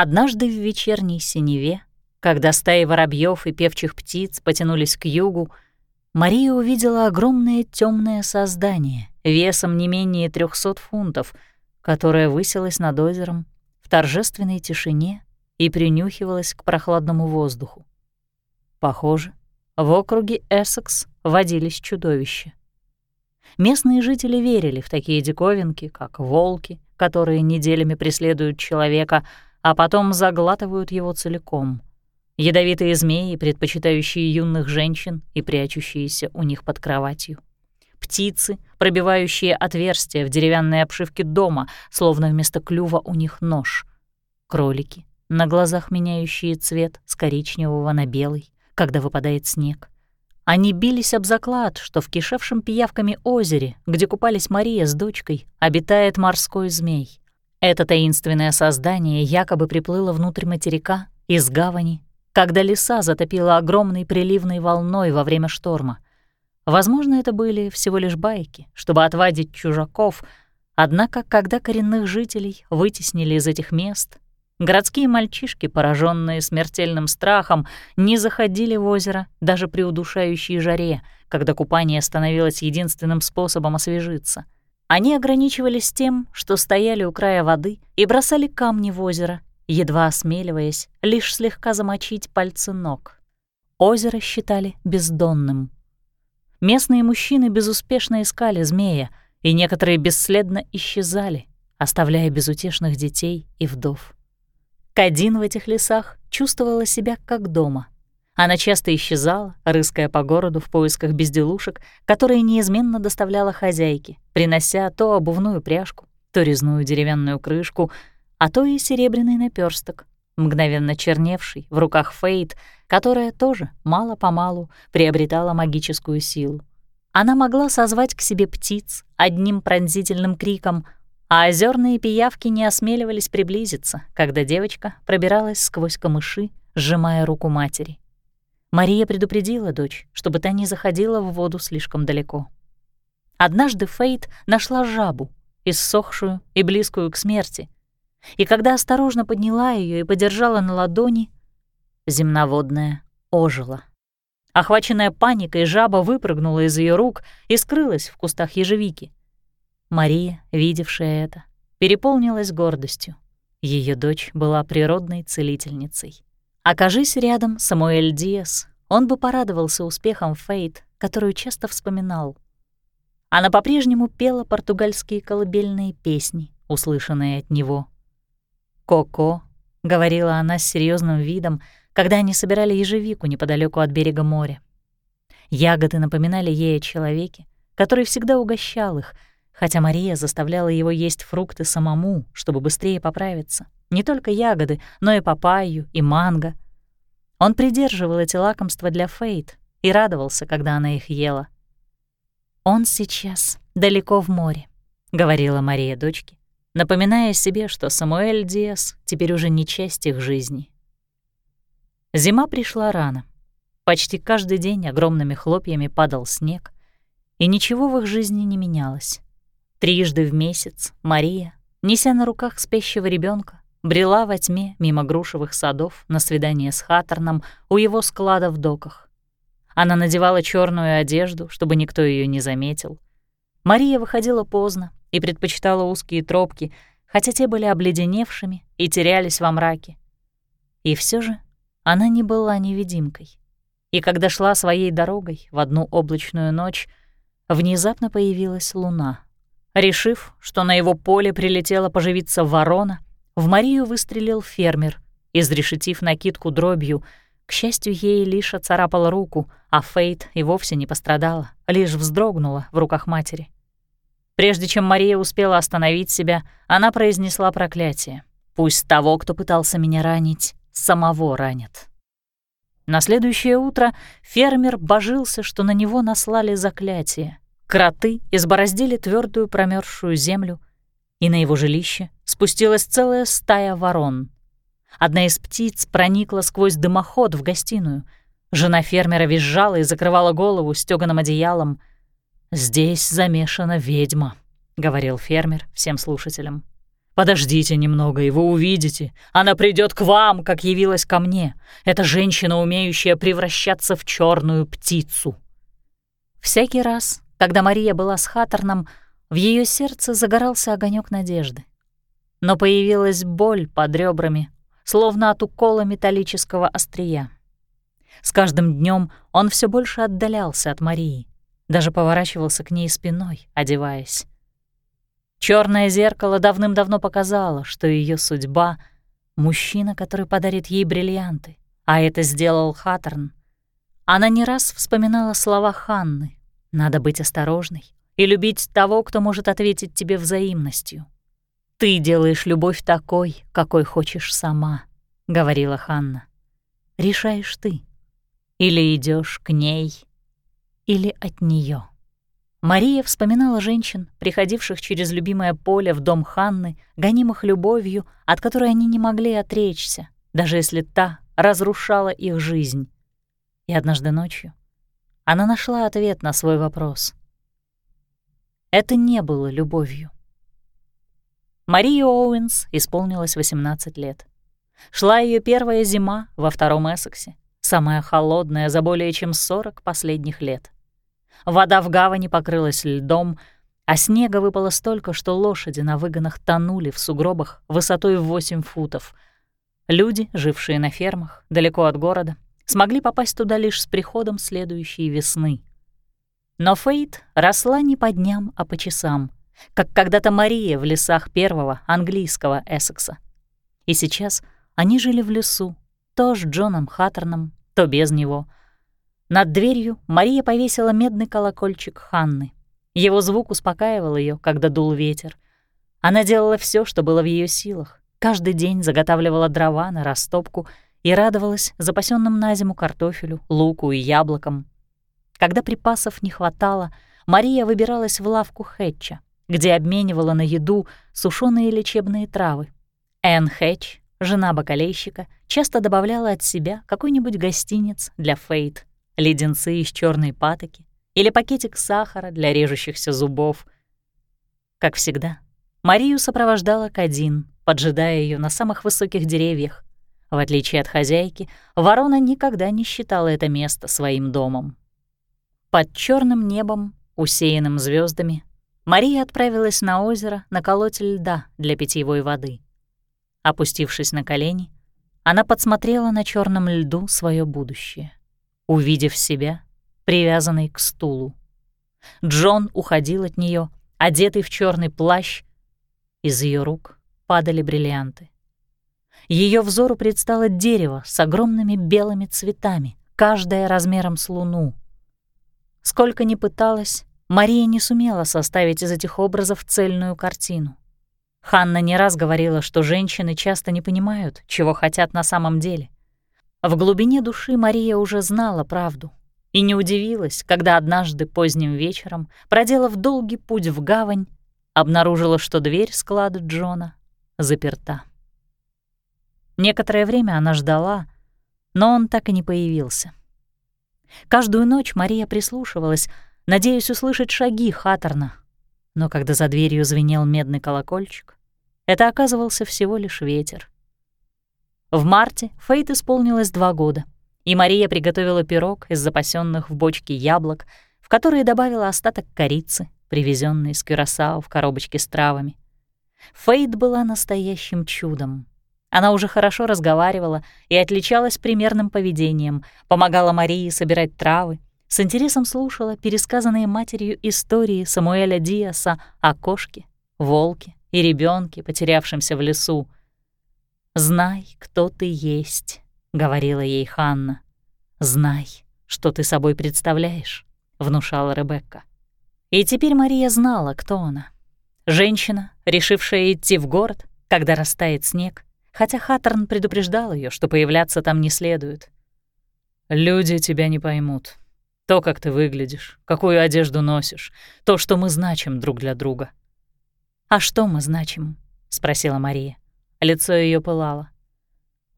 Однажды в вечерней синеве, когда стаи воробьев и певчих птиц потянулись к югу, Мария увидела огромное темное создание весом не менее трехсот фунтов, которое высилось над озером в торжественной тишине и принюхивалось к прохладному воздуху. Похоже, в округе Эссекс водились чудовища. Местные жители верили в такие диковинки, как волки, которые неделями преследуют человека, а потом заглатывают его целиком. Ядовитые змеи, предпочитающие юных женщин и прячущиеся у них под кроватью. Птицы, пробивающие отверстия в деревянной обшивке дома, словно вместо клюва у них нож. Кролики, на глазах меняющие цвет с коричневого на белый, когда выпадает снег. Они бились об заклад, что в кишевшем пиявками озере, где купались Мария с дочкой, обитает морской змей. Это таинственное создание якобы приплыло внутрь материка из гавани, когда леса затопило огромной приливной волной во время шторма. Возможно, это были всего лишь байки, чтобы отвадить чужаков, однако, когда коренных жителей вытеснили из этих мест, Городские мальчишки, пораженные смертельным страхом, не заходили в озеро даже при удушающей жаре, когда купание становилось единственным способом освежиться. Они ограничивались тем, что стояли у края воды и бросали камни в озеро, едва осмеливаясь лишь слегка замочить пальцы ног. Озеро считали бездонным. Местные мужчины безуспешно искали змея, и некоторые бесследно исчезали, оставляя безутешных детей и вдов. Кадин в этих лесах чувствовала себя как дома. Она часто исчезала, рыская по городу в поисках безделушек, которые неизменно доставляла хозяйке, принося то обувную пряжку, то резную деревянную крышку, а то и серебряный наперсток, мгновенно черневший в руках Фейт, которая тоже мало-помалу приобретала магическую силу. Она могла созвать к себе птиц одним пронзительным криком — а озерные пиявки не осмеливались приблизиться, когда девочка пробиралась сквозь камыши, сжимая руку матери. Мария предупредила дочь, чтобы та не заходила в воду слишком далеко. Однажды Фейт нашла жабу, иссохшую и близкую к смерти, и когда осторожно подняла ее и подержала на ладони, земноводная ожила. Охваченная паникой, жаба выпрыгнула из ее рук и скрылась в кустах ежевики. Мария, видевшая это, переполнилась гордостью. Ее дочь была природной целительницей. Окажись рядом Самуэль Диас, он бы порадовался успехом Фейт, которую часто вспоминал. Она по-прежнему пела португальские колыбельные песни, услышанные от него. «Коко», — говорила она с серьезным видом, когда они собирали ежевику неподалеку от берега моря. Ягоды напоминали ей о человеке, который всегда угощал их — хотя Мария заставляла его есть фрукты самому, чтобы быстрее поправиться. Не только ягоды, но и папайю, и манго. Он придерживал эти лакомства для Фейт и радовался, когда она их ела. «Он сейчас далеко в море», — говорила Мария дочке, напоминая себе, что Самуэль Диас теперь уже не часть их жизни. Зима пришла рано. Почти каждый день огромными хлопьями падал снег, и ничего в их жизни не менялось. Трижды в месяц Мария, неся на руках спящего ребенка, брела во тьме мимо грушевых садов на свидание с Хаттерном у его склада в доках. Она надевала черную одежду, чтобы никто ее не заметил. Мария выходила поздно и предпочитала узкие тропки, хотя те были обледеневшими и терялись во мраке. И все же она не была невидимкой. И когда шла своей дорогой в одну облачную ночь, внезапно появилась луна — Решив, что на его поле прилетела поживиться ворона, в Марию выстрелил фермер, изрешетив накидку дробью. К счастью, ей лишь оцарапала руку, а Фейт и вовсе не пострадала, лишь вздрогнула в руках матери. Прежде чем Мария успела остановить себя, она произнесла проклятие. «Пусть того, кто пытался меня ранить, самого ранят». На следующее утро фермер божился, что на него наслали заклятие — Кроты избороздили твердую промерзшую землю, и на его жилище спустилась целая стая ворон. Одна из птиц проникла сквозь дымоход в гостиную. Жена фермера визжала и закрывала голову стёганым одеялом. «Здесь замешана ведьма», — говорил фермер всем слушателям. Подождите немного, и вы увидите. Она придет к вам, как явилась ко мне. Это женщина, умеющая превращаться в черную птицу». Всякий раз, когда Мария была с Хаттерном, в ее сердце загорался огонек надежды. Но появилась боль под ребрами, словно от укола металлического острия. С каждым днем он все больше отдалялся от Марии, даже поворачивался к ней спиной, одеваясь. Черное зеркало давным-давно показало, что ее судьба — мужчина, который подарит ей бриллианты, а это сделал Хаттерн. Она не раз вспоминала слова Ханны «Надо быть осторожной и любить того, кто может ответить тебе взаимностью». «Ты делаешь любовь такой, какой хочешь сама», — говорила Ханна. «Решаешь ты. Или идешь к ней, или от нее. Мария вспоминала женщин, приходивших через любимое поле в дом Ханны, гонимых любовью, от которой они не могли отречься, даже если та разрушала их жизнь. И однажды ночью она нашла ответ на свой вопрос. Это не было любовью. Марии Оуэнс исполнилось 18 лет. Шла ее первая зима во втором Эссексе, самая холодная за более чем 40 последних лет. Вода в гавани покрылась льдом, а снега выпало столько, что лошади на выгонах тонули в сугробах высотой в 8 футов. Люди, жившие на фермах, далеко от города, смогли попасть туда лишь с приходом следующей весны. Но Фейт росла не по дням, а по часам, как когда-то Мария в лесах первого английского Эссекса. И сейчас они жили в лесу, то с Джоном Хаттерном, то без него — над дверью Мария повесила медный колокольчик Ханны. Его звук успокаивал ее, когда дул ветер. Она делала все, что было в ее силах. Каждый день заготавливала дрова на растопку и радовалась запасенным на зиму картофелю, луку и яблокам. Когда припасов не хватало, Мария выбиралась в лавку Хэтча, где обменивала на еду сушеные лечебные травы. Энн Хэтч, жена бакалейщика, часто добавляла от себя какой-нибудь гостиниц для Фейт леденцы из черной патоки или пакетик сахара для режущихся зубов. Как всегда, Марию сопровождала Кадин, поджидая ее на самых высоких деревьях. В отличие от хозяйки, ворона никогда не считала это место своим домом. Под черным небом, усеянным звездами, Мария отправилась на озеро наколоть льда для питьевой воды. Опустившись на колени, она подсмотрела на черном льду свое будущее увидев себя, привязанной к стулу. Джон уходил от нее, одетый в черный плащ. Из ее рук падали бриллианты. Ее взору предстало дерево с огромными белыми цветами, каждое размером с луну. Сколько ни пыталась, Мария не сумела составить из этих образов цельную картину. Ханна не раз говорила, что женщины часто не понимают, чего хотят на самом деле. В глубине души Мария уже знала правду и не удивилась, когда однажды поздним вечером, проделав долгий путь в гавань, обнаружила, что дверь склада Джона заперта. Некоторое время она ждала, но он так и не появился. Каждую ночь Мария прислушивалась, надеясь услышать шаги Хаттерна, но когда за дверью звенел медный колокольчик, это оказывался всего лишь ветер. В марте Фейт исполнилось два года, и Мария приготовила пирог из запасенных в бочке яблок, в которые добавила остаток корицы, привезенной из Кюрасао в коробочке с травами. Фейт была настоящим чудом. Она уже хорошо разговаривала и отличалась примерным поведением, помогала Марии собирать травы, с интересом слушала пересказанные матерью истории Самуэля Диаса о кошке, волке и ребенке, потерявшемся в лесу, «Знай, кто ты есть», — говорила ей Ханна. «Знай, что ты собой представляешь», — внушала Ребекка. И теперь Мария знала, кто она. Женщина, решившая идти в город, когда растает снег, хотя Хаттерн предупреждал ее, что появляться там не следует. «Люди тебя не поймут. То, как ты выглядишь, какую одежду носишь, то, что мы значим друг для друга». «А что мы значим?» — спросила Мария. Лицо ее пылало.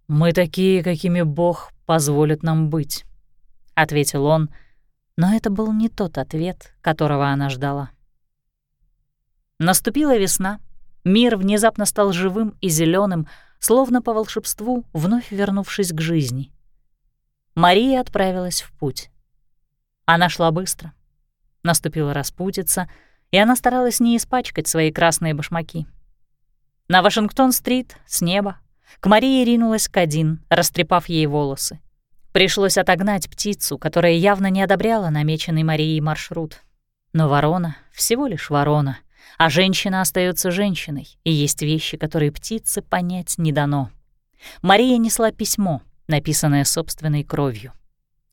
«Мы такие, какими Бог позволит нам быть», — ответил он, но это был не тот ответ, которого она ждала. Наступила весна, Мир внезапно стал живым и зеленым, словно по волшебству, вновь вернувшись к жизни. Мария отправилась в путь. Она шла быстро. Наступила распутица, и она старалась не испачкать свои красные башмаки. На Вашингтон-стрит, с неба, к Марии ринулась Кадин, растрепав ей волосы. Пришлось отогнать птицу, которая явно не одобряла намеченный Марией маршрут. Но ворона — всего лишь ворона, а женщина остается женщиной, и есть вещи, которые птице понять не дано. Мария несла письмо, написанное собственной кровью.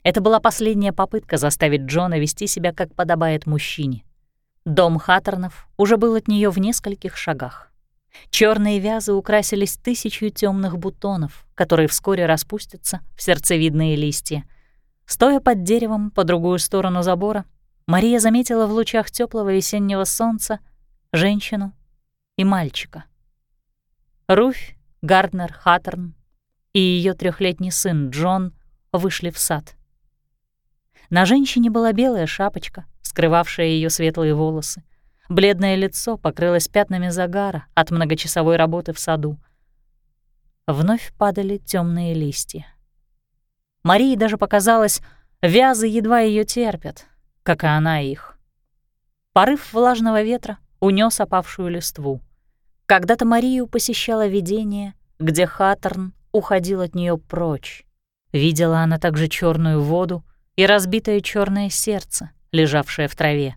Это была последняя попытка заставить Джона вести себя, как подобает мужчине. Дом Хаттернов уже был от нее в нескольких шагах. Черные вязы украсились тысячью темных бутонов, которые вскоре распустятся в сердцевидные листья. Стоя под деревом по другую сторону забора, Мария заметила в лучах теплого весеннего солнца женщину и мальчика. Руфь, Гарднер Хаттерн и ее трехлетний сын Джон вышли в сад. На женщине была белая шапочка, скрывавшая ее светлые волосы. Бледное лицо покрылось пятнами загара от многочасовой работы в саду. Вновь падали темные листья. Марии даже показалось, вязы едва ее терпят, как и она их. Порыв влажного ветра унес опавшую листву. Когда-то Марию посещало видение, где Хаттерн уходил от нее прочь. Видела она также черную воду и разбитое черное сердце, лежавшее в траве.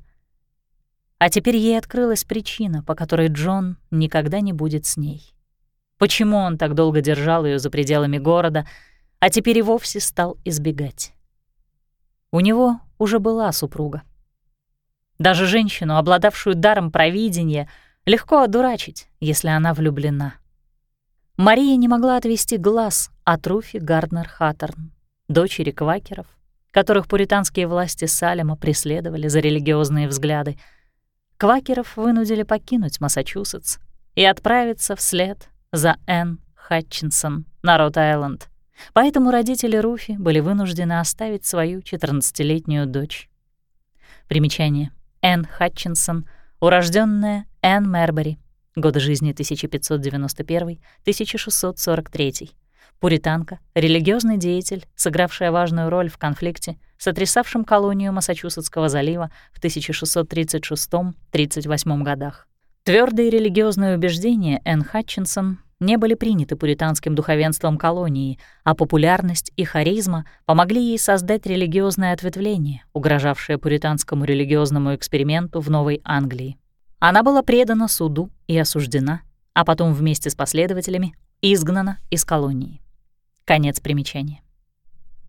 А теперь ей открылась причина, по которой Джон никогда не будет с ней. Почему он так долго держал ее за пределами города, а теперь и вовсе стал избегать. У него уже была супруга. Даже женщину, обладавшую даром провидения, легко одурачить, если она влюблена. Мария не могла отвести глаз от Руфи Гарднер Хаттерн, дочери квакеров, которых пуританские власти Салема преследовали за религиозные взгляды — Квакеров вынудили покинуть Массачусетс и отправиться вслед за Энн Хатчинсон на Рот-Айленд. Поэтому родители Руфи были вынуждены оставить свою 14-летнюю дочь. Примечание. Энн Хатчинсон, урожденная Энн Мербери, годы жизни 1591-1643, пуританка, религиозный деятель, сыгравшая важную роль в конфликте сотрясавшим колонию Массачусетского залива в 1636-38 годах. Твердые религиозные убеждения Энн Хатчинсон не были приняты пуританским духовенством колонии, а популярность и харизма помогли ей создать религиозное ответвление, угрожавшее пуританскому религиозному эксперименту в Новой Англии. Она была предана суду и осуждена, а потом вместе с последователями изгнана из колонии. Конец примечания.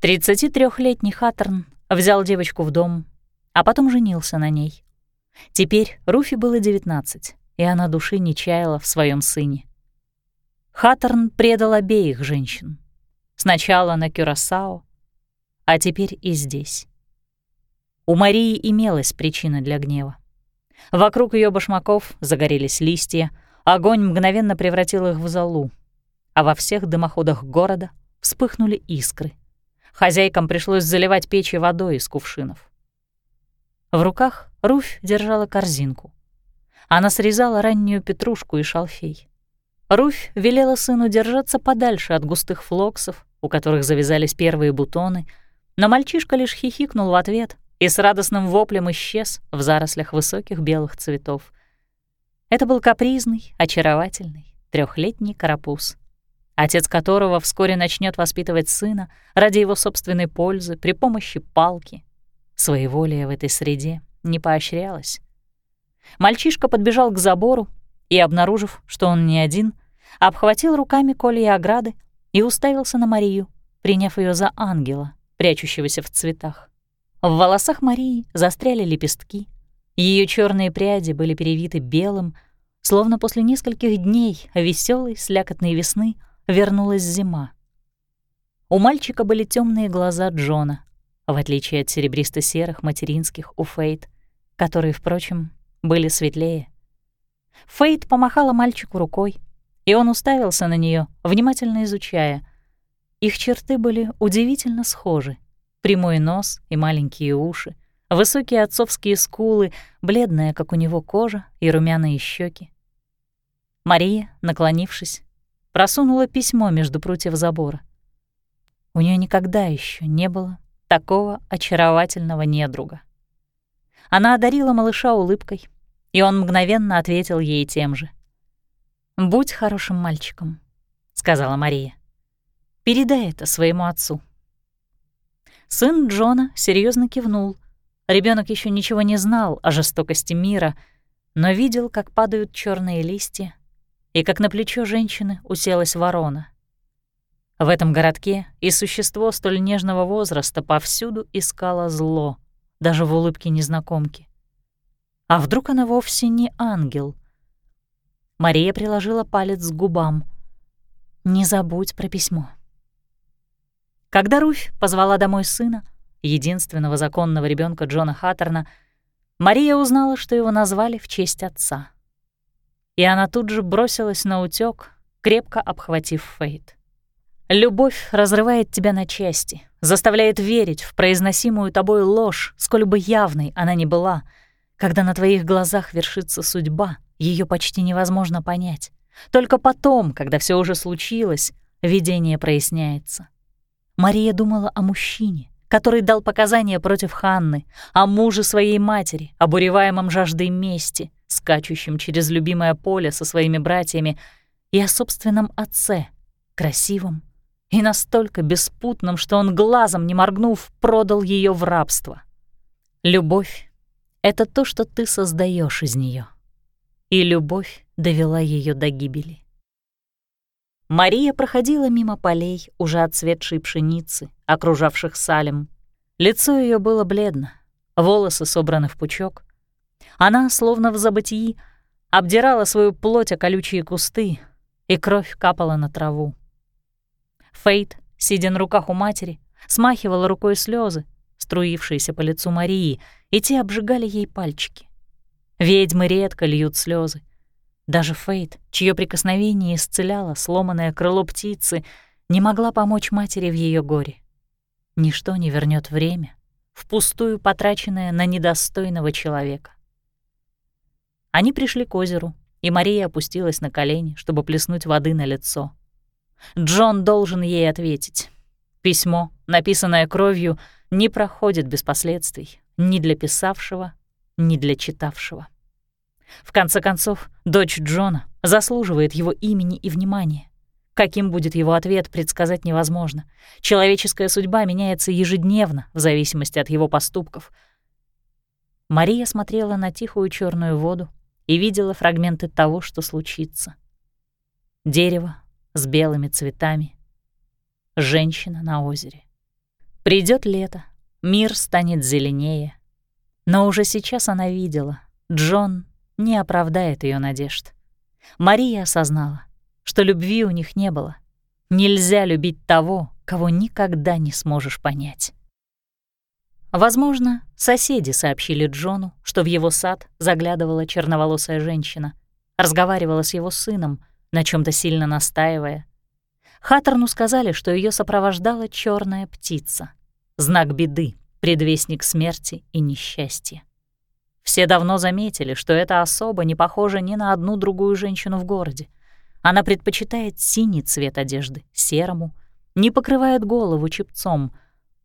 33-летний Хаттерн взял девочку в дом, а потом женился на ней. Теперь Руфи было 19, и она души не чаяла в своем сыне. Хаттерн предал обеих женщин. Сначала на Кюрасао, а теперь и здесь. У Марии имелась причина для гнева. Вокруг ее башмаков загорелись листья, огонь мгновенно превратил их в золу, а во всех дымоходах города вспыхнули искры. Хозяйкам пришлось заливать печи водой из кувшинов. В руках Руфь держала корзинку. Она срезала раннюю петрушку и шалфей. Руфь велела сыну держаться подальше от густых флоксов, у которых завязались первые бутоны, но мальчишка лишь хихикнул в ответ и с радостным воплем исчез в зарослях высоких белых цветов. Это был капризный, очаровательный, трехлетний карапуз отец которого вскоре начнет воспитывать сына ради его собственной пользы при помощи палки. Своеволие в этой среде не поощрялось. Мальчишка подбежал к забору и, обнаружив, что он не один, обхватил руками колеи ограды и уставился на Марию, приняв ее за ангела, прячущегося в цветах. В волосах Марии застряли лепестки, ее черные пряди были перевиты белым, словно после нескольких дней веселой слякотной весны — вернулась зима. У мальчика были темные глаза Джона, в отличие от серебристо-серых материнских у Фейт, которые, впрочем, были светлее. Фейт помахала мальчику рукой, и он уставился на нее, внимательно изучая. Их черты были удивительно схожи. Прямой нос и маленькие уши, высокие отцовские скулы, бледная, как у него кожа, и румяные щеки. Мария, наклонившись, просунула письмо между прутьев забора. У нее никогда еще не было такого очаровательного недруга. Она одарила малыша улыбкой, и он мгновенно ответил ей тем же. «Будь хорошим мальчиком», — сказала Мария. «Передай это своему отцу». Сын Джона серьезно кивнул. Ребенок еще ничего не знал о жестокости мира, но видел, как падают черные листья и как на плечо женщины уселась ворона. В этом городке и существо столь нежного возраста повсюду искало зло, даже в улыбке незнакомки. А вдруг она вовсе не ангел? Мария приложила палец к губам. «Не забудь про письмо». Когда Руфь позвала домой сына, единственного законного ребенка Джона Хаттерна, Мария узнала, что его назвали в честь отца и она тут же бросилась на утёк, крепко обхватив Фейт. Любовь разрывает тебя на части, заставляет верить в произносимую тобой ложь, сколь бы явной она ни была. Когда на твоих глазах вершится судьба, ее почти невозможно понять. Только потом, когда все уже случилось, видение проясняется. Мария думала о мужчине, который дал показания против Ханны, о муже своей матери, обуреваемом жаждой мести, скачущем через любимое поле со своими братьями, и о собственном отце, красивом и настолько беспутном, что он глазом не моргнув, продал ее в рабство. Любовь — это то, что ты создаешь из нее, и любовь довела ее до гибели. Мария проходила мимо полей, уже отцветшей пшеницы, окружавших Салем. Лицо ее было бледно, волосы собраны в пучок, она, словно в забытии, обдирала свою плоть о колючие кусты, и кровь капала на траву. Фейт, сидя на руках у матери, смахивала рукой слезы, струившиеся по лицу Марии, и те обжигали ей пальчики. Ведьмы редко льют слезы. Даже Фейт, чье прикосновение исцеляло сломанное крыло птицы, не могла помочь матери в ее горе. Ничто не вернет время, впустую потраченное на недостойного человека. Они пришли к озеру, и Мария опустилась на колени, чтобы плеснуть воды на лицо. Джон должен ей ответить. Письмо, написанное кровью, не проходит без последствий ни для писавшего, ни для читавшего. В конце концов, дочь Джона заслуживает его имени и внимания. Каким будет его ответ, предсказать невозможно. Человеческая судьба меняется ежедневно в зависимости от его поступков. Мария смотрела на тихую черную воду, и видела фрагменты того, что случится. Дерево с белыми цветами, женщина на озере. Придет лето, мир станет зеленее. Но уже сейчас она видела, Джон не оправдает ее надежд. Мария осознала, что любви у них не было. Нельзя любить того, кого никогда не сможешь понять. Возможно, соседи сообщили Джону, что в его сад заглядывала черноволосая женщина, разговаривала с его сыном, на чем то сильно настаивая. Хаттерну сказали, что ее сопровождала черная птица, знак беды, предвестник смерти и несчастья. Все давно заметили, что эта особа не похожа ни на одну другую женщину в городе. Она предпочитает синий цвет одежды серому, не покрывает голову чепцом —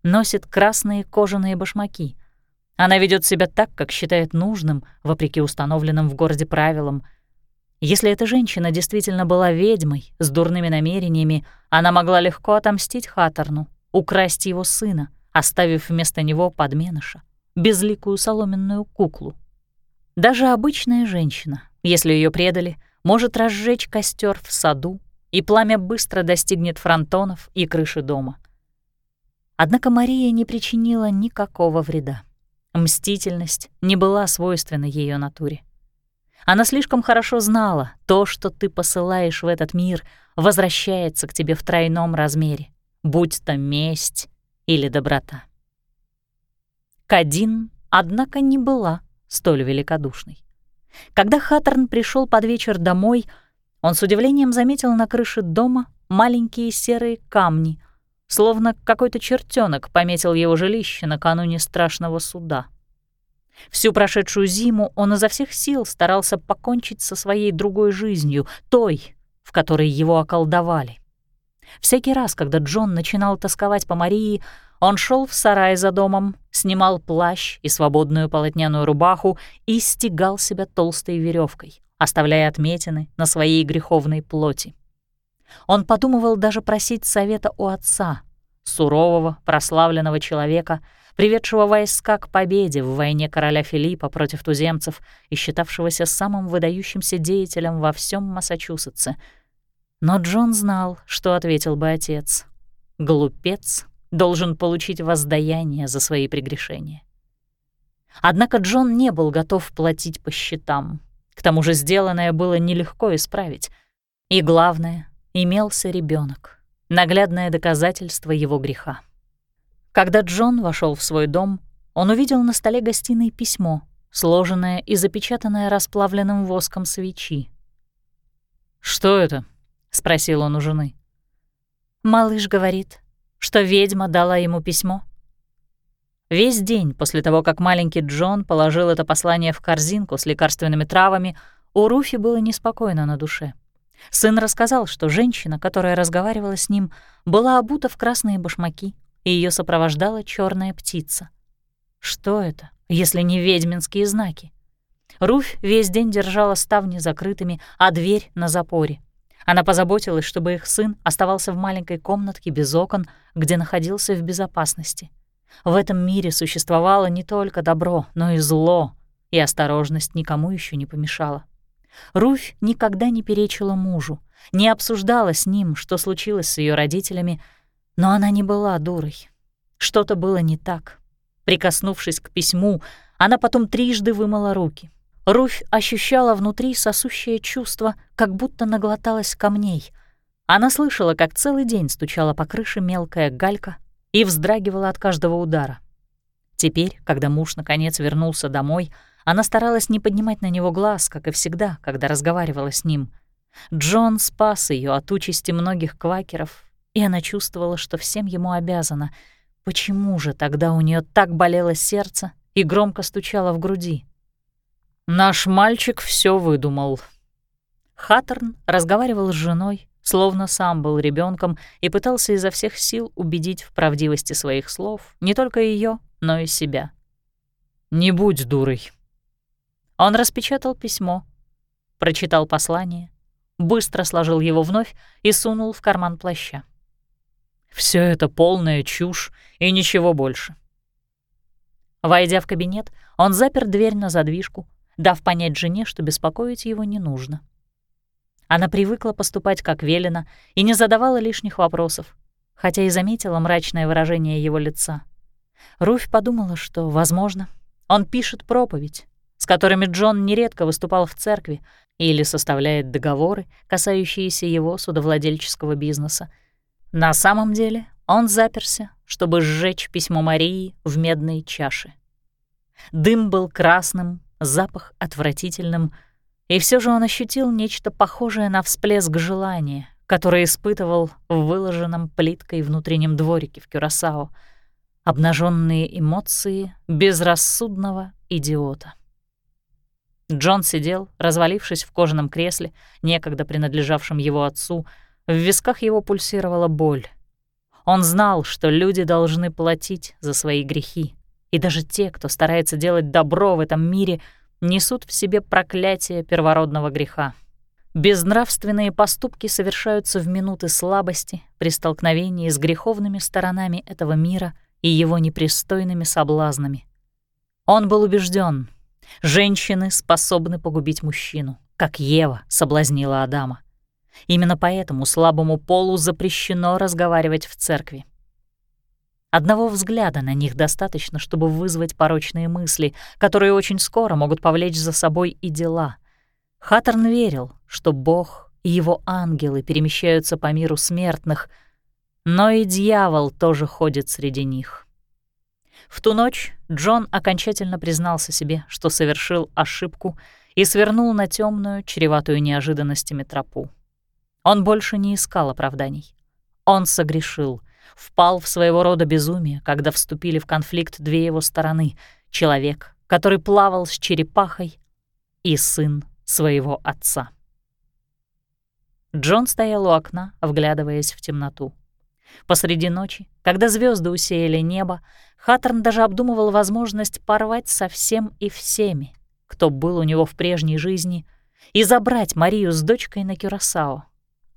носит красные кожаные башмаки. Она ведет себя так, как считает нужным, вопреки установленным в городе правилам. Если эта женщина действительно была ведьмой с дурными намерениями, она могла легко отомстить Хаттерну, украсть его сына, оставив вместо него подменыша, безликую соломенную куклу. Даже обычная женщина, если ее предали, может разжечь костер в саду, и пламя быстро достигнет фронтонов и крыши дома. Однако Мария не причинила никакого вреда. Мстительность не была свойственна ее натуре. Она слишком хорошо знала, то, что ты посылаешь в этот мир, возвращается к тебе в тройном размере, будь то месть или доброта. Кадин, однако, не была столь великодушной. Когда Хаттерн пришел под вечер домой, он с удивлением заметил на крыше дома маленькие серые камни, словно какой-то чертенок пометил его жилище накануне страшного суда. Всю прошедшую зиму он изо всех сил старался покончить со своей другой жизнью, той, в которой его околдовали. Всякий раз, когда Джон начинал тосковать по Марии, он шел в сарай за домом, снимал плащ и свободную полотняную рубаху и стегал себя толстой веревкой, оставляя отметины на своей греховной плоти. Он подумывал даже просить совета у отца, сурового, прославленного человека, приведшего войска к победе в войне короля Филиппа против туземцев и считавшегося самым выдающимся деятелем во всем Массачусетсе. Но Джон знал, что ответил бы отец. Глупец должен получить воздаяние за свои прегрешения. Однако Джон не был готов платить по счетам. К тому же сделанное было нелегко исправить. И главное, имелся ребенок, наглядное доказательство его греха. Когда Джон вошел в свой дом, он увидел на столе гостиной письмо, сложенное и запечатанное расплавленным воском свечи. «Что это?» — спросил он у жены. «Малыш говорит, что ведьма дала ему письмо. Весь день после того, как маленький Джон положил это послание в корзинку с лекарственными травами, у Руфи было неспокойно на душе. Сын рассказал, что женщина, которая разговаривала с ним, была обута в красные башмаки, и ее сопровождала черная птица. Что это, если не ведьминские знаки? Руфь весь день держала ставни закрытыми, а дверь на запоре. Она позаботилась, чтобы их сын оставался в маленькой комнатке без окон, где находился в безопасности. В этом мире существовало не только добро, но и зло, и осторожность никому еще не помешала. Руфь никогда не перечила мужу, не обсуждала с ним, что случилось с ее родителями, но она не была дурой. Что-то было не так. Прикоснувшись к письму, она потом трижды вымыла руки. Руфь ощущала внутри сосущее чувство, как будто наглоталась камней. Она слышала, как целый день стучала по крыше мелкая галька и вздрагивала от каждого удара. Теперь, когда муж наконец вернулся домой, она старалась не поднимать на него глаз, как и всегда, когда разговаривала с ним. Джон спас ее от участи многих квакеров, и она чувствовала, что всем ему обязана. Почему же тогда у нее так болело сердце и громко стучало в груди? Наш мальчик все выдумал. Хаттерн разговаривал с женой, словно сам был ребенком и пытался изо всех сил убедить в правдивости своих слов не только ее, но и себя. «Не будь дурой». Он распечатал письмо, прочитал послание, быстро сложил его вновь и сунул в карман плаща. Все это полная чушь и ничего больше. Войдя в кабинет, он запер дверь на задвижку, дав понять жене, что беспокоить его не нужно. Она привыкла поступать как велено и не задавала лишних вопросов, хотя и заметила мрачное выражение его лица. Руфь подумала, что, возможно, он пишет проповедь, с которыми Джон нередко выступал в церкви или составляет договоры, касающиеся его судовладельческого бизнеса. На самом деле он заперся, чтобы сжечь письмо Марии в медной чаше. Дым был красным, запах отвратительным, и все же он ощутил нечто похожее на всплеск желания, который испытывал в выложенном плиткой внутреннем дворике в Кюрасао, обнаженные эмоции безрассудного идиота. Джон сидел, развалившись в кожаном кресле, некогда принадлежавшем его отцу, в висках его пульсировала боль. Он знал, что люди должны платить за свои грехи, и даже те, кто старается делать добро в этом мире, несут в себе проклятие первородного греха. Безнравственные поступки совершаются в минуты слабости при столкновении с греховными сторонами этого мира и его непристойными соблазнами. Он был убежден, женщины способны погубить мужчину, как Ева соблазнила Адама. Именно поэтому слабому полу запрещено разговаривать в церкви. Одного взгляда на них достаточно, чтобы вызвать порочные мысли, которые очень скоро могут повлечь за собой и дела. Хаттерн верил, что Бог и его ангелы перемещаются по миру смертных, но и дьявол тоже ходит среди них. В ту ночь Джон окончательно признался себе, что совершил ошибку и свернул на темную, чреватую неожиданностями тропу. Он больше не искал оправданий. Он согрешил, впал в своего рода безумие, когда вступили в конфликт две его стороны — человек который плавал с черепахой, и сын своего отца. Джон стоял у окна, вглядываясь в темноту. Посреди ночи, когда звезды усеяли небо, Хаттерн даже обдумывал возможность порвать со всем и всеми, кто был у него в прежней жизни, и забрать Марию с дочкой на Кюрасао.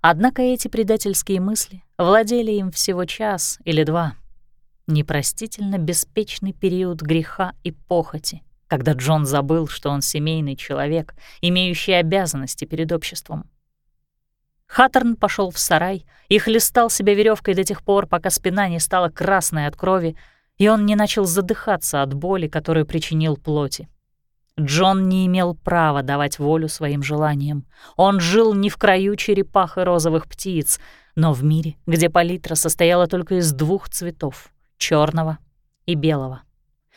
Однако эти предательские мысли владели им всего час или два. Непростительно беспечный период греха и похоти, когда Джон забыл, что он семейный человек, имеющий обязанности перед обществом. Хаттерн пошел в сарай и хлестал себя веревкой до тех пор, пока спина не стала красной от крови, и он не начал задыхаться от боли, которую причинил плоти. Джон не имел права давать волю своим желаниям. Он жил не в краю черепах и розовых птиц, но в мире, где палитра состояла только из двух цветов — черного и белого,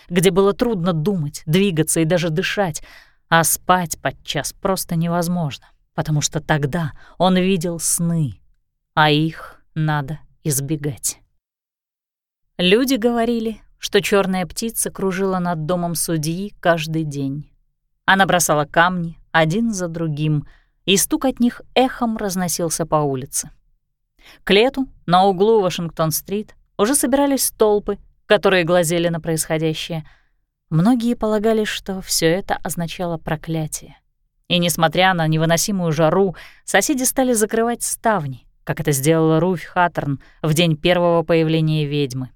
где было трудно думать, двигаться и даже дышать, а спать подчас просто невозможно потому что тогда он видел сны, а их надо избегать. Люди говорили, что черная птица кружила над домом судьи каждый день. Она бросала камни один за другим, и стук от них эхом разносился по улице. К лету на углу Вашингтон-стрит уже собирались толпы, которые глазели на происходящее. Многие полагали, что все это означало проклятие. И несмотря на невыносимую жару, соседи стали закрывать ставни, как это сделала Руфь Хаттерн в день первого появления ведьмы.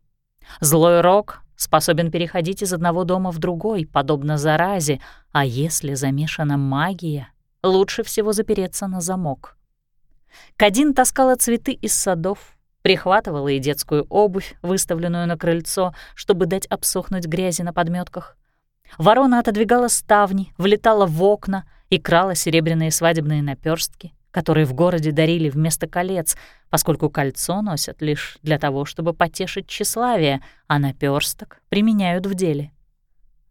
Злой рок способен переходить из одного дома в другой, подобно заразе, а если замешана магия, лучше всего запереться на замок. Кадин таскала цветы из садов, прихватывала и детскую обувь, выставленную на крыльцо, чтобы дать обсохнуть грязи на подметках. Ворона отодвигала ставни, влетала в окна, и крала серебряные свадебные наперстки, которые в городе дарили вместо колец, поскольку кольцо носят лишь для того, чтобы потешить тщеславие, а наперсток применяют в деле.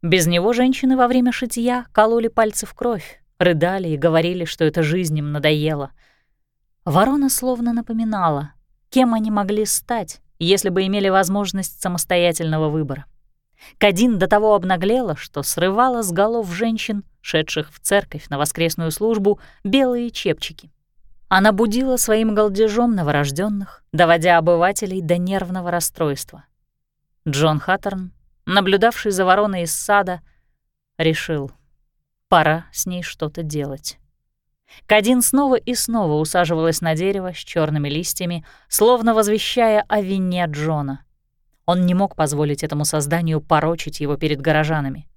Без него женщины во время шитья кололи пальцы в кровь, рыдали и говорили, что эта жизнь им надоела. Ворона словно напоминала, кем они могли стать, если бы имели возможность самостоятельного выбора. Кадин до того обнаглела, что срывала с голов женщин, шедших в церковь на воскресную службу, белые чепчики. Она будила своим галдежом новорожденных, доводя обывателей до нервного расстройства. Джон Хаттерн, наблюдавший за вороной из сада, решил, пора с ней что-то делать. Кадин снова и снова усаживалась на дерево с черными листьями, словно возвещая о вине Джона. Он не мог позволить этому созданию порочить его перед горожанами.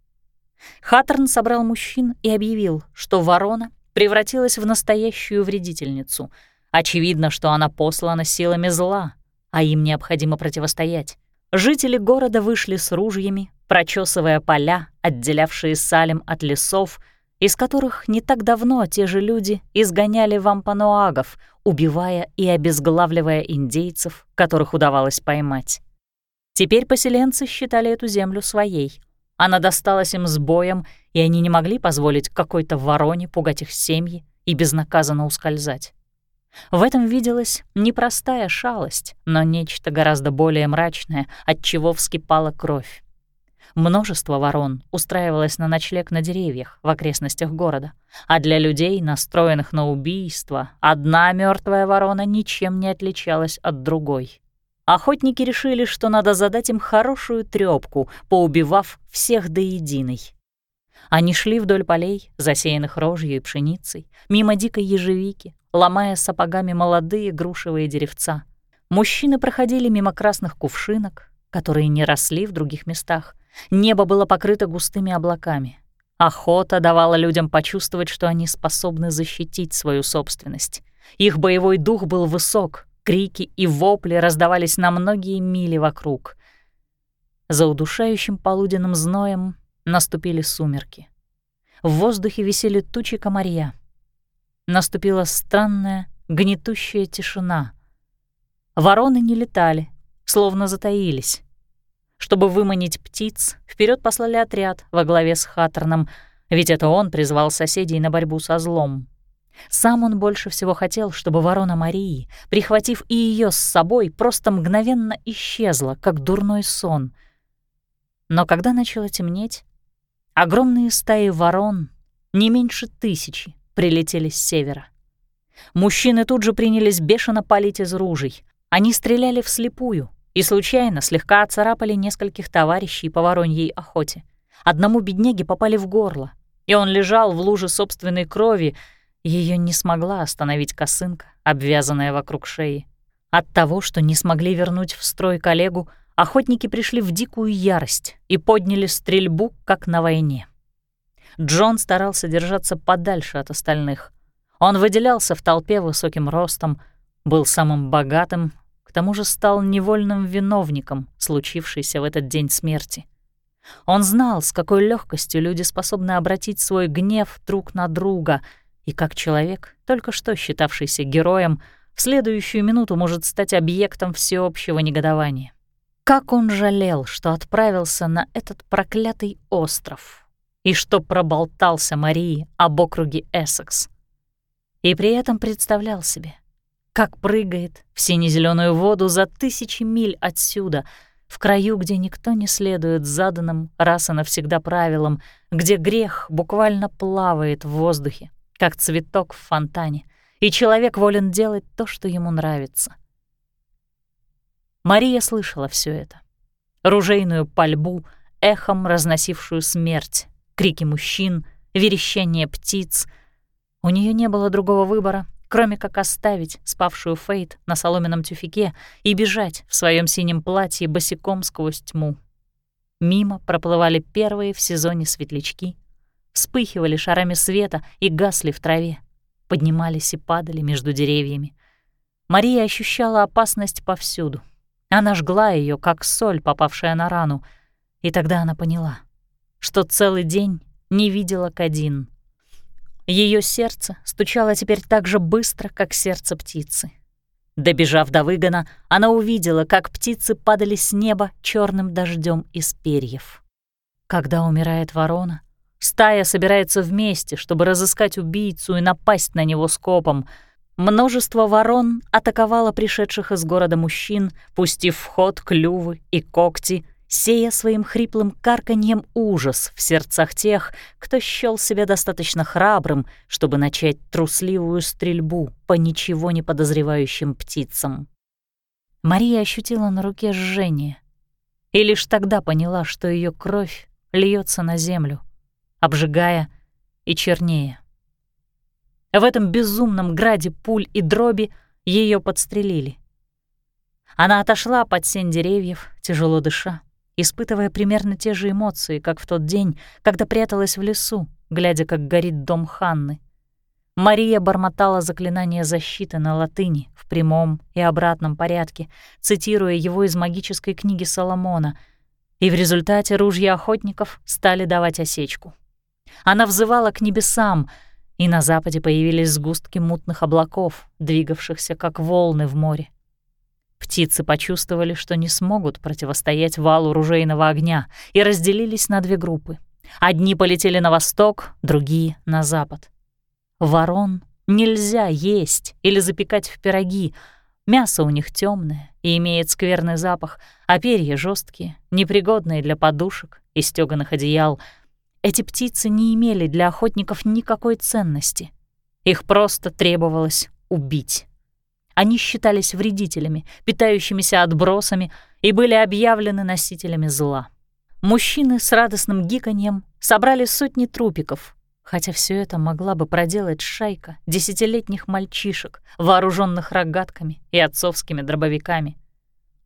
Хаттерн собрал мужчин и объявил, что ворона превратилась в настоящую вредительницу. Очевидно, что она послана силами зла, а им необходимо противостоять. Жители города вышли с ружьями, прочесывая поля, отделявшие Салем от лесов, из которых не так давно те же люди изгоняли вампануагов, убивая и обезглавливая индейцев, которых удавалось поймать. Теперь поселенцы считали эту землю своей. Она досталась им с боем, и они не могли позволить какой-то вороне пугать их семьи и безнаказанно ускользать. В этом виделась непростая шалость, но нечто гораздо более мрачное, от чего вскипала кровь. Множество ворон устраивалось на ночлег на деревьях в окрестностях города, а для людей, настроенных на убийство, одна мертвая ворона ничем не отличалась от другой. Охотники решили, что надо задать им хорошую трёпку, поубивав всех до единой. Они шли вдоль полей, засеянных рожью и пшеницей, мимо дикой ежевики, ломая сапогами молодые грушевые деревца. Мужчины проходили мимо красных кувшинок, которые не росли в других местах. Небо было покрыто густыми облаками. Охота давала людям почувствовать, что они способны защитить свою собственность. Их боевой дух был высок, Крики и вопли раздавались на многие мили вокруг. За удушающим полуденным зноем наступили сумерки. В воздухе висели тучи комарья. Наступила странная, гнетущая тишина. Вороны не летали, словно затаились. Чтобы выманить птиц, вперед послали отряд во главе с Хаттерном, ведь это он призвал соседей на борьбу со злом. Сам он больше всего хотел, чтобы ворона Марии, прихватив и ее с собой, просто мгновенно исчезла, как дурной сон. Но когда начало темнеть, Огромные стаи ворон, не меньше тысячи, прилетели с севера. Мужчины тут же принялись бешено палить из ружей. Они стреляли вслепую и случайно слегка оцарапали нескольких товарищей по вороньей охоте. Одному бедняге попали в горло, и он лежал в луже собственной крови. Ее не смогла остановить косынка, обвязанная вокруг шеи. От того, что не смогли вернуть в строй коллегу, охотники пришли в дикую ярость и подняли стрельбу, как на войне. Джон старался держаться подальше от остальных. Он выделялся в толпе высоким ростом, был самым богатым, к тому же стал невольным виновником случившейся в этот день смерти. Он знал, с какой легкостью люди способны обратить свой гнев друг на друга, и как человек, только что считавшийся героем, в следующую минуту может стать объектом всеобщего негодования. Как он жалел, что отправился на этот проклятый остров и что проболтался Марии об округе Эссекс. И при этом представлял себе, как прыгает в сине-зелёную воду за тысячи миль отсюда, в краю, где никто не следует заданным раз и навсегда правилам, где грех буквально плавает в воздухе, как цветок в фонтане, и человек волен делать то, что ему нравится. Мария слышала все это. Ружейную пальбу, эхом разносившую смерть, крики мужчин, верещание птиц. У нее не было другого выбора, кроме как оставить спавшую Фейт на соломенном тюфике и бежать в своем синем платье босиком сквозь тьму. Мимо проплывали первые в сезоне светлячки, вспыхивали шарами света и гасли в траве поднимались и падали между деревьями. Мария ощущала опасность повсюду. Она жгла ее, как соль, попавшая на рану, и тогда она поняла, что целый день не видела Кадин. Ее сердце стучало теперь так же быстро, как сердце птицы. Добежав до выгона, она увидела, как птицы падали с неба черным дождем из перьев. Когда умирает ворона, Стая собирается вместе, чтобы разыскать убийцу и напасть на него скопом. Множество ворон атаковало пришедших из города мужчин, пустив в ход клювы и когти, сея своим хриплым карканьем ужас в сердцах тех, кто счёл себя достаточно храбрым, чтобы начать трусливую стрельбу по ничего не подозревающим птицам. Мария ощутила на руке жжение и лишь тогда поняла, что ее кровь льется на землю обжигая и чернее. В этом безумном граде пуль и дроби ее подстрелили. Она отошла под сень деревьев, тяжело дыша, испытывая примерно те же эмоции, как в тот день, когда пряталась в лесу, глядя, как горит дом Ханны. Мария бормотала заклинание защиты на латыни в прямом и обратном порядке, цитируя его из магической книги Соломона, и в результате ружья охотников стали давать осечку. Она взывала к небесам, и на западе появились сгустки мутных облаков, двигавшихся как волны в море. Птицы почувствовали, что не смогут противостоять валу ружейного огня, и разделились на две группы. Одни полетели на восток, другие — на запад. Ворон нельзя есть или запекать в пироги. Мясо у них темное и имеет скверный запах, а перья жесткие, непригодные для подушек и стёганых одеял — эти птицы не имели для охотников никакой ценности. Их просто требовалось убить. Они считались вредителями, питающимися отбросами, и были объявлены носителями зла. Мужчины с радостным гиканьем собрали сотни трупиков, хотя все это могла бы проделать шайка десятилетних мальчишек, вооруженных рогатками и отцовскими дробовиками.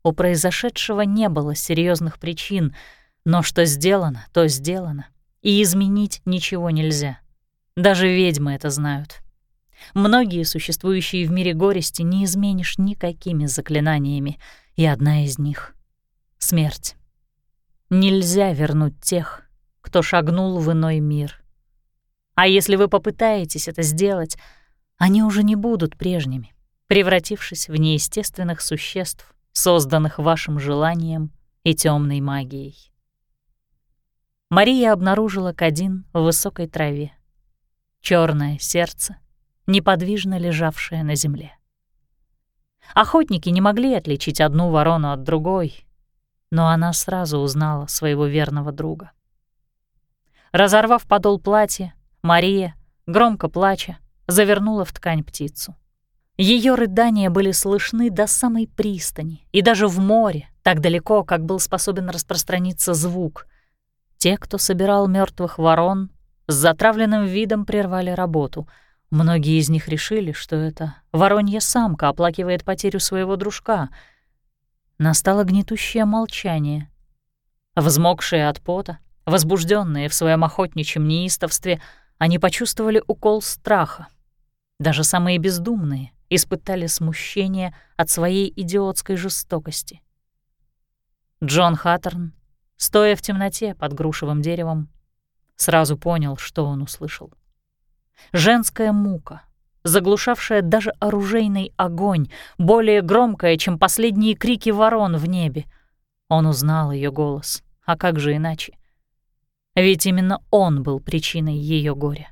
У произошедшего не было серьезных причин, но что сделано, то сделано и изменить ничего нельзя. Даже ведьмы это знают. Многие существующие в мире горести не изменишь никакими заклинаниями, и одна из них — смерть. Нельзя вернуть тех, кто шагнул в иной мир. А если вы попытаетесь это сделать, они уже не будут прежними, превратившись в неестественных существ, созданных вашим желанием и темной магией. Мария обнаружила Кадин в высокой траве. Черное сердце, неподвижно лежавшее на земле. Охотники не могли отличить одну ворону от другой, но она сразу узнала своего верного друга. Разорвав подол платья, Мария, громко плача, завернула в ткань птицу. Ее рыдания были слышны до самой пристани и даже в море, так далеко, как был способен распространиться звук. Те, кто собирал мертвых ворон, с затравленным видом прервали работу. Многие из них решили, что это воронья самка оплакивает потерю своего дружка. Настало гнетущее молчание. Взмокшие от пота, возбужденные в своем охотничьем неистовстве, они почувствовали укол страха. Даже самые бездумные испытали смущение от своей идиотской жестокости. Джон Хаттерн, стоя в темноте под грушевым деревом, сразу понял, что он услышал. Женская мука, заглушавшая даже оружейный огонь, более громкая, чем последние крики ворон в небе. Он узнал ее голос, а как же иначе? Ведь именно он был причиной ее горя.